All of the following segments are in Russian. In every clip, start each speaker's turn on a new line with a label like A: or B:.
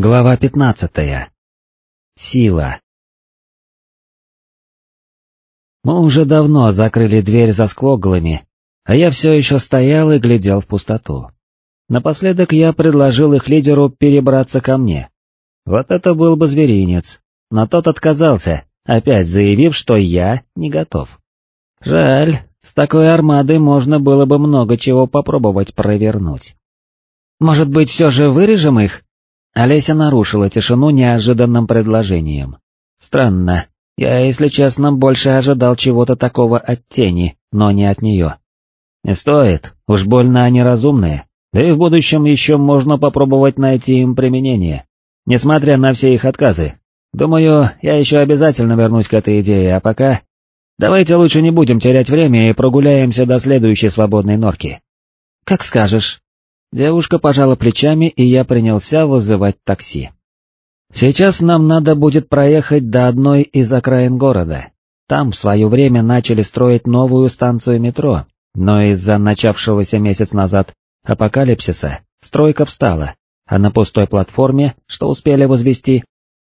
A: Глава пятнадцатая. Сила. Мы уже давно закрыли дверь за сквоглами, а я все еще стоял и глядел в пустоту. Напоследок я предложил их лидеру перебраться ко мне. Вот это был бы зверинец, но тот отказался, опять заявив, что я не готов. Жаль, с такой армадой можно было бы много чего попробовать провернуть. Может быть, все же вырежем их? Олеся нарушила тишину неожиданным предложением. Странно, я, если честно, больше ожидал чего-то такого от тени, но не от нее. Не стоит, уж больно они разумные, да и в будущем еще можно попробовать найти им применение, несмотря на все их отказы. Думаю, я еще обязательно вернусь к этой идее, а пока... Давайте лучше не будем терять время и прогуляемся до следующей свободной норки. Как скажешь. Девушка пожала плечами, и я принялся вызывать такси. Сейчас нам надо будет проехать до одной из окраин города. Там в свое время начали строить новую станцию метро, но из-за начавшегося месяц назад апокалипсиса стройка встала, а на пустой платформе, что успели возвести,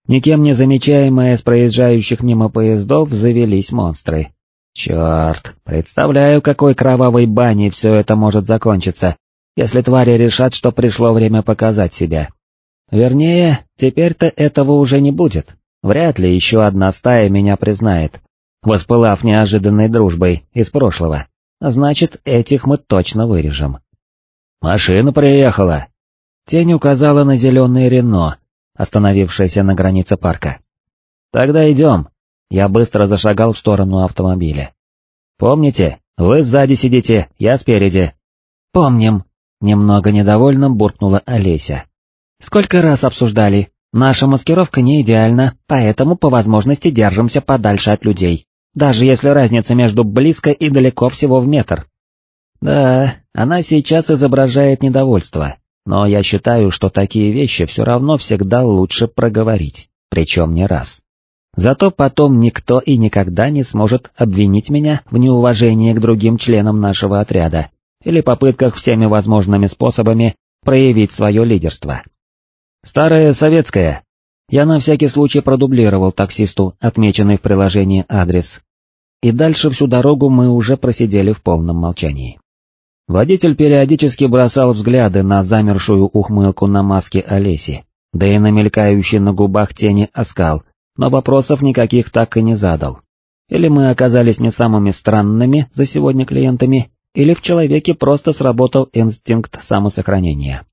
A: никем не замечаемые с проезжающих мимо поездов завелись монстры. Черт, представляю, какой кровавой баней все это может закончиться, если твари решат, что пришло время показать себя. Вернее, теперь-то этого уже не будет, вряд ли еще одна стая меня признает, воспылав неожиданной дружбой из прошлого, значит, этих мы точно вырежем. «Машина приехала!» Тень указала на зеленый Рено, остановившееся на границе парка. «Тогда идем». Я быстро зашагал в сторону автомобиля. «Помните, вы сзади сидите, я спереди». «Помним», Немного недовольно буркнула Олеся. «Сколько раз обсуждали? Наша маскировка не идеальна, поэтому по возможности держимся подальше от людей, даже если разница между близко и далеко всего в метр». «Да, она сейчас изображает недовольство, но я считаю, что такие вещи все равно всегда лучше проговорить, причем не раз. Зато потом никто и никогда не сможет обвинить меня в неуважении к другим членам нашего отряда, или попытках всеми возможными способами проявить свое лидерство. Старая советская. Я на всякий случай продублировал таксисту, отмеченный в приложении адрес. И дальше всю дорогу мы уже просидели в полном молчании. Водитель периодически бросал взгляды на замершую ухмылку на маске Олеси, да и на мелькающий на губах тени оскал, но вопросов никаких так и не задал. Или мы оказались не самыми странными за сегодня клиентами, или в человеке просто сработал инстинкт самосохранения.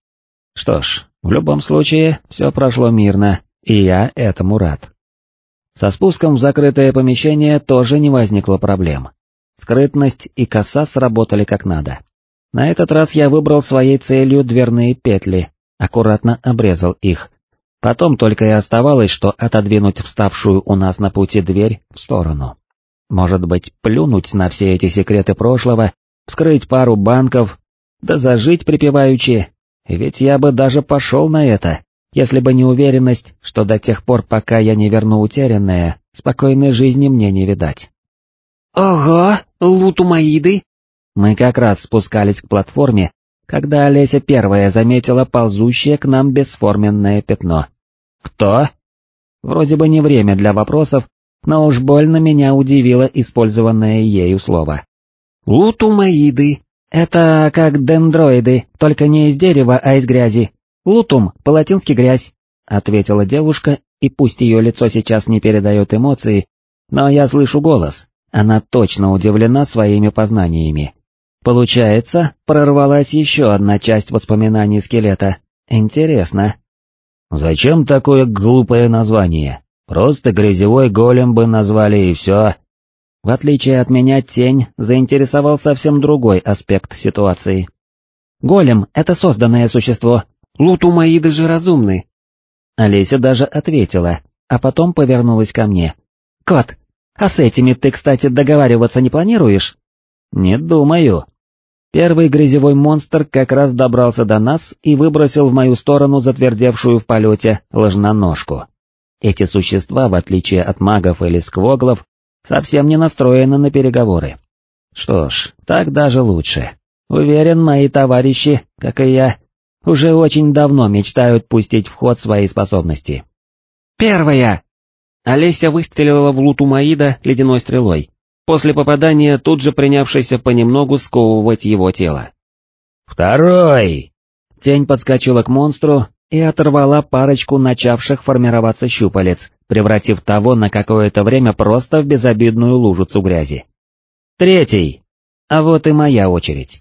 A: Что ж, в любом случае, все прошло мирно, и я этому рад. Со спуском в закрытое помещение тоже не возникло проблем. Скрытность и коса сработали как надо. На этот раз я выбрал своей целью дверные петли, аккуратно обрезал их. Потом только и оставалось, что отодвинуть вставшую у нас на пути дверь в сторону. Может быть, плюнуть на все эти секреты прошлого вскрыть пару банков, да зажить припеваючи, ведь я бы даже пошел на это, если бы не уверенность, что до тех пор, пока я не верну утерянное, спокойной жизни мне не видать.
B: «Ого, лутумаиды!»
A: Мы как раз спускались к платформе, когда Олеся первая заметила ползущее к нам бесформенное пятно. «Кто?» Вроде бы не время для вопросов, но уж больно меня удивило использованное ею слово.
B: Лутумаиды. Это как дендроиды, только не из дерева, а из грязи. Лутум, по-латински грязь, ответила девушка, и пусть ее лицо сейчас не передает эмоции, но я слышу голос, она точно удивлена своими познаниями. Получается, прорвалась еще одна часть воспоминаний скелета. Интересно.
A: Зачем такое глупое название? Просто грязевой голем бы назвали и все.
B: В отличие от меня, тень заинтересовал совсем другой аспект ситуации. Голем — это созданное существо, лутумаиды же разумны. Олеся даже ответила, а потом повернулась ко мне. «Кот, а с этими ты, кстати, договариваться не планируешь?»
A: «Не думаю». Первый грязевой монстр как раз добрался до нас и выбросил в мою сторону затвердевшую в полете ложноножку. Эти существа, в отличие от магов или сквоглов, совсем не настроена на переговоры. Что ж, так даже лучше. Уверен, мои товарищи, как и я, уже очень давно мечтают пустить в ход свои способности.
B: «Первая!» Олеся выстрелила в Лутумаида ледяной стрелой, после попадания тут же принявшейся понемногу сковывать его тело.
A: «Второй!» Тень подскочила к монстру и оторвала парочку начавших формироваться щупалец, превратив того на какое-то время просто в безобидную лужицу грязи. Третий. А вот и моя очередь.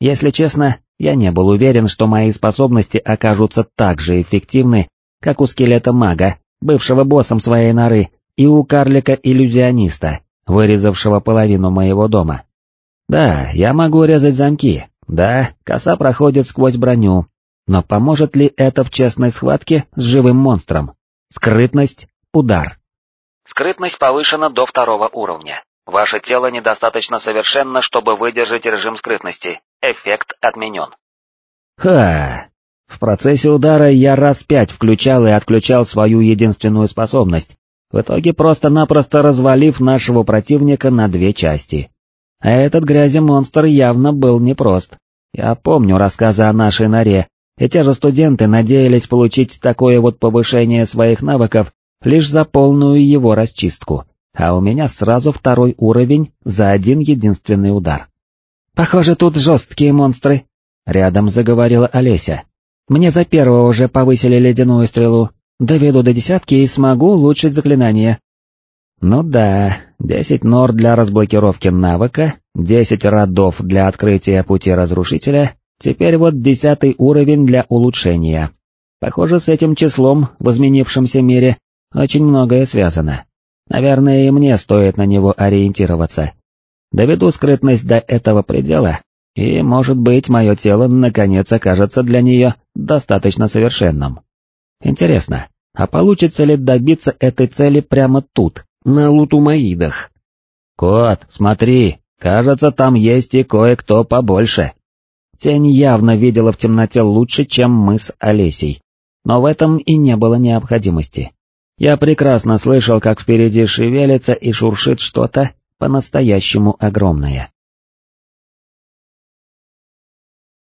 A: Если честно, я не был уверен, что мои способности окажутся так же эффективны, как у скелета мага, бывшего боссом своей норы, и у карлика-иллюзиониста, вырезавшего половину моего дома. Да, я могу резать замки, да, коса проходит сквозь броню, но поможет ли это в честной схватке с живым монстром? Скрытность, удар.
B: Скрытность повышена до второго уровня. Ваше тело недостаточно совершенно, чтобы выдержать режим скрытности. Эффект отменен.
A: Ха! В процессе удара я раз пять включал и отключал свою единственную способность, в итоге просто-напросто развалив нашего противника на две части. А этот грязи-монстр явно был непрост. Я помню рассказы о нашей норе, и те же студенты надеялись получить такое вот повышение своих навыков лишь за полную его расчистку, а у меня сразу второй уровень за один единственный удар. «Похоже, тут жесткие монстры», — рядом заговорила Олеся. «Мне за первого уже повысили ледяную стрелу, доведу до десятки и смогу улучшить заклинание». Ну да, десять нор для разблокировки навыка, десять родов для открытия пути разрушителя, теперь вот десятый уровень для улучшения. Похоже, с этим числом в изменившемся мире очень многое связано. Наверное, и мне стоит на него ориентироваться. Доведу скрытность до этого предела, и, может быть, мое тело наконец окажется для нее достаточно совершенным. Интересно, а получится ли добиться этой цели прямо тут, на лутумаидах? «Кот, смотри, кажется, там есть и кое-кто побольше». Тень явно видела в темноте лучше, чем мы с Олесей, но в этом и не было необходимости. Я прекрасно слышал, как впереди шевелится и шуршит что-то по-настоящему огромное.